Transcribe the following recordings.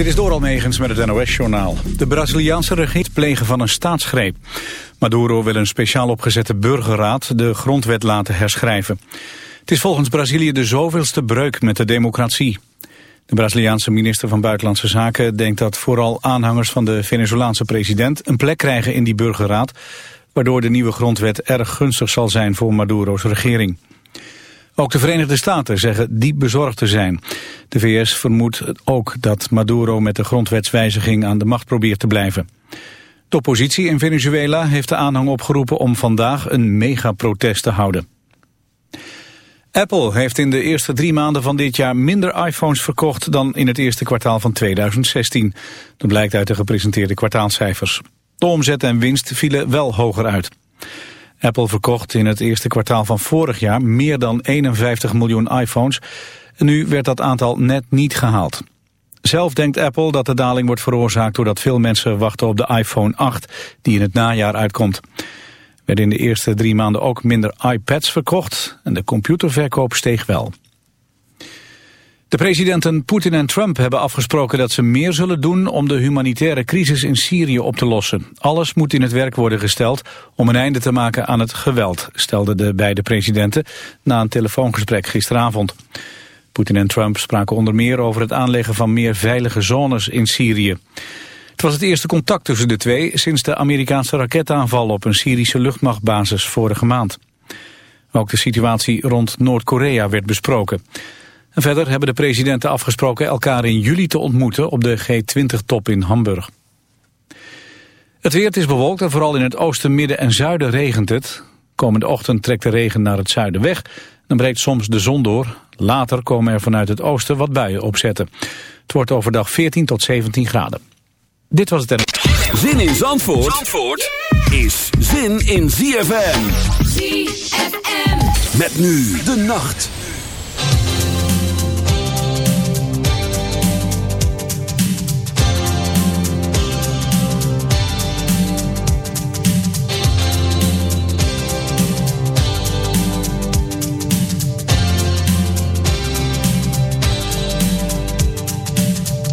Dit is door Almegens met het NOS-journaal. De Braziliaanse regering plegen van een staatsgreep. Maduro wil een speciaal opgezette burgerraad de grondwet laten herschrijven. Het is volgens Brazilië de zoveelste breuk met de democratie. De Braziliaanse minister van Buitenlandse Zaken denkt dat vooral aanhangers van de Venezolaanse president een plek krijgen in die burgerraad, waardoor de nieuwe grondwet erg gunstig zal zijn voor Maduro's regering. Ook de Verenigde Staten zeggen diep bezorgd te zijn. De VS vermoedt ook dat Maduro met de grondwetswijziging aan de macht probeert te blijven. De oppositie in Venezuela heeft de aanhang opgeroepen om vandaag een megaprotest te houden. Apple heeft in de eerste drie maanden van dit jaar minder iPhones verkocht dan in het eerste kwartaal van 2016. Dat blijkt uit de gepresenteerde kwartaalcijfers. De omzet en winst vielen wel hoger uit. Apple verkocht in het eerste kwartaal van vorig jaar meer dan 51 miljoen iPhones. Nu werd dat aantal net niet gehaald. Zelf denkt Apple dat de daling wordt veroorzaakt doordat veel mensen wachten op de iPhone 8 die in het najaar uitkomt. Er werden in de eerste drie maanden ook minder iPads verkocht en de computerverkoop steeg wel. De presidenten Poetin en Trump hebben afgesproken dat ze meer zullen doen om de humanitaire crisis in Syrië op te lossen. Alles moet in het werk worden gesteld om een einde te maken aan het geweld, stelden de beide presidenten na een telefoongesprek gisteravond. Poetin en Trump spraken onder meer over het aanleggen van meer veilige zones in Syrië. Het was het eerste contact tussen de twee sinds de Amerikaanse raketaanval op een Syrische luchtmachtbasis vorige maand. Ook de situatie rond Noord-Korea werd besproken. En verder hebben de presidenten afgesproken elkaar in juli te ontmoeten op de G20-top in Hamburg. Het weer is bewolkt en vooral in het oosten, midden en zuiden regent het. Komende ochtend trekt de regen naar het zuiden weg. Dan breekt soms de zon door. Later komen er vanuit het oosten wat buien opzetten. Het wordt overdag 14 tot 17 graden. Dit was het... Zin in Zandvoort, Zandvoort is zin in ZFM. ZFM. Met nu de nacht.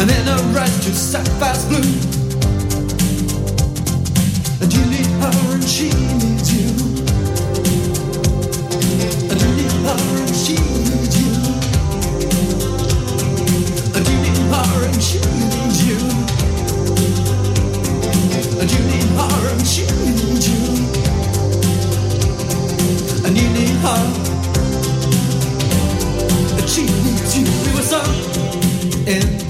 and in a righteous sapphire's blue. And you need her and she needs you. And you need her and she needs you. And you need her and she needs you. And you need her and she needs you. And you need her. And she needs you. We were so in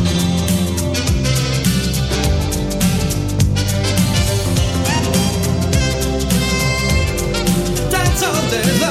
Santander.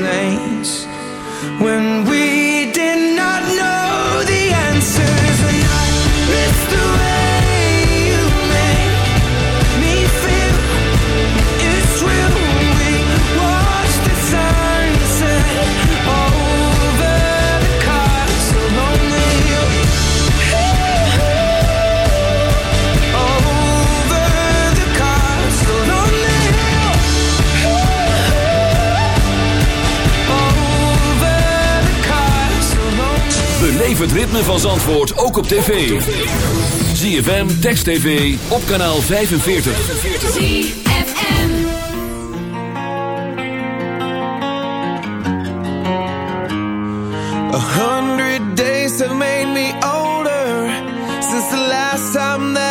het ritme van Zandvoort ook op tv. ZFM, Text TV, op kanaal 45. A hundred days have made me older Since the last time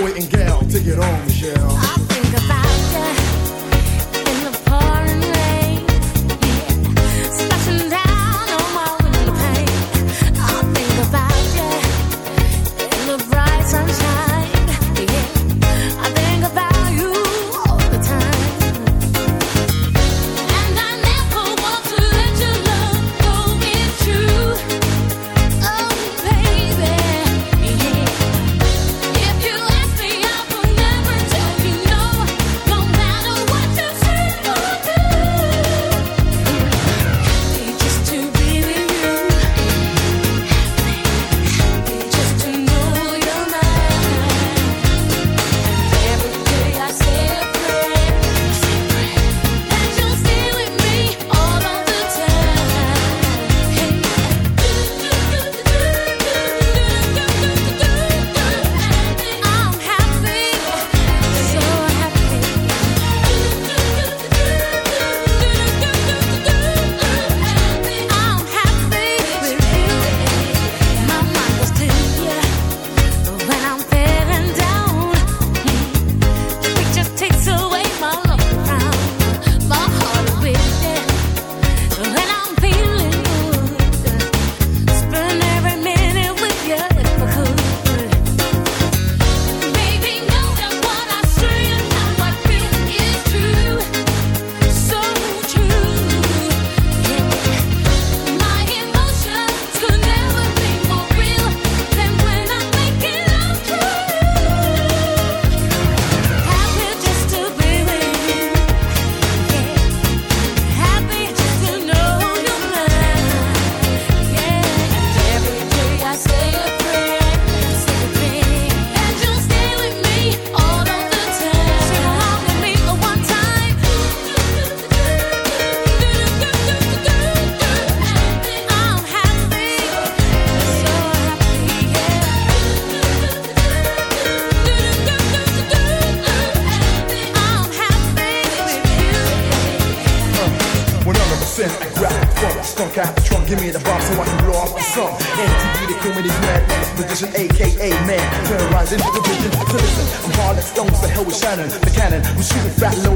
Boy and gal, take it on, Michelle. Shannon, the cannon. I'm shooting fat loads for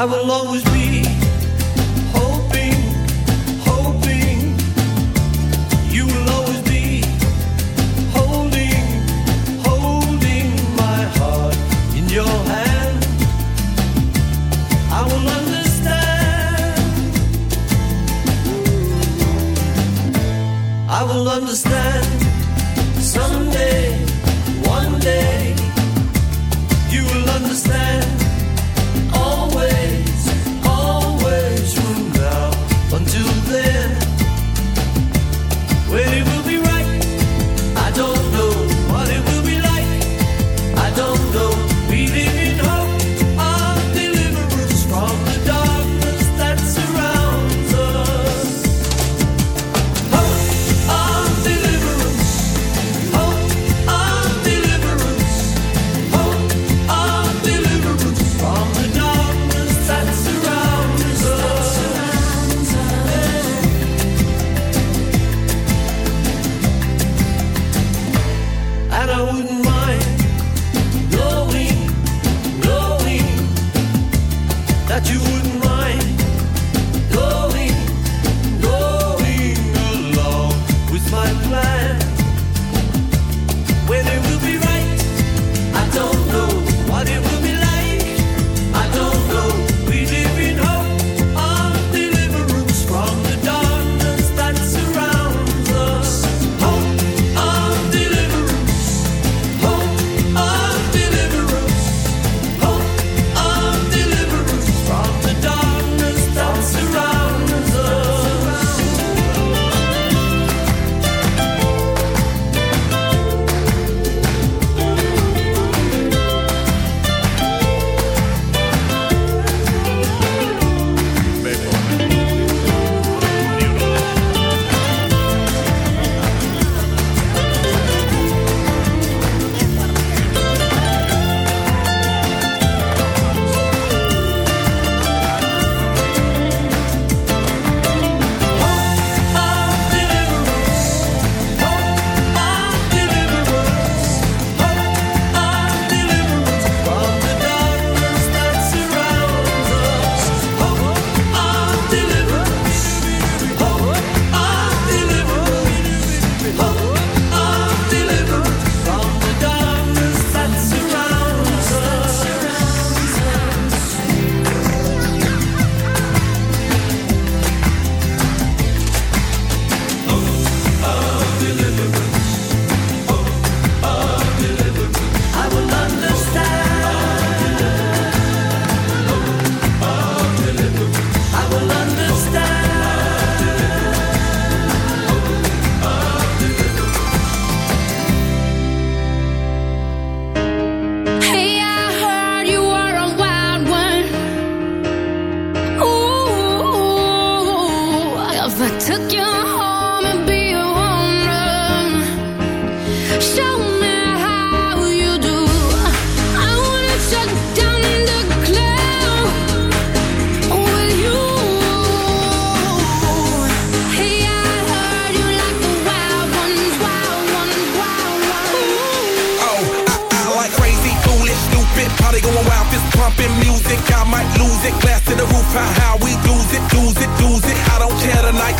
I will always be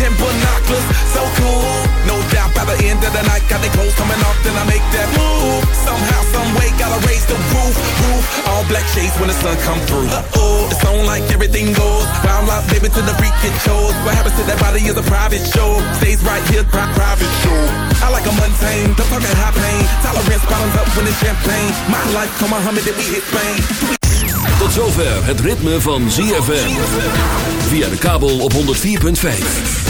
ten binoculars, so cool. No doubt by the end of the night, got the clothes coming off, then I make that move. Somehow, someway, gotta raise the roof, roof. All black shades when the sun come through. Uh oh, it's on like everything goes. Round life, baby, to the freak it shows. What happens to that body is a private show. Stays right here, pri private show. I like a mundane, the talk high pain. Tolerance bottoms up when it's champagne. My life, come on, Muhammad, then we hit Spain. Tot zover het ritme van ZFM. Via de kabel op 104.5.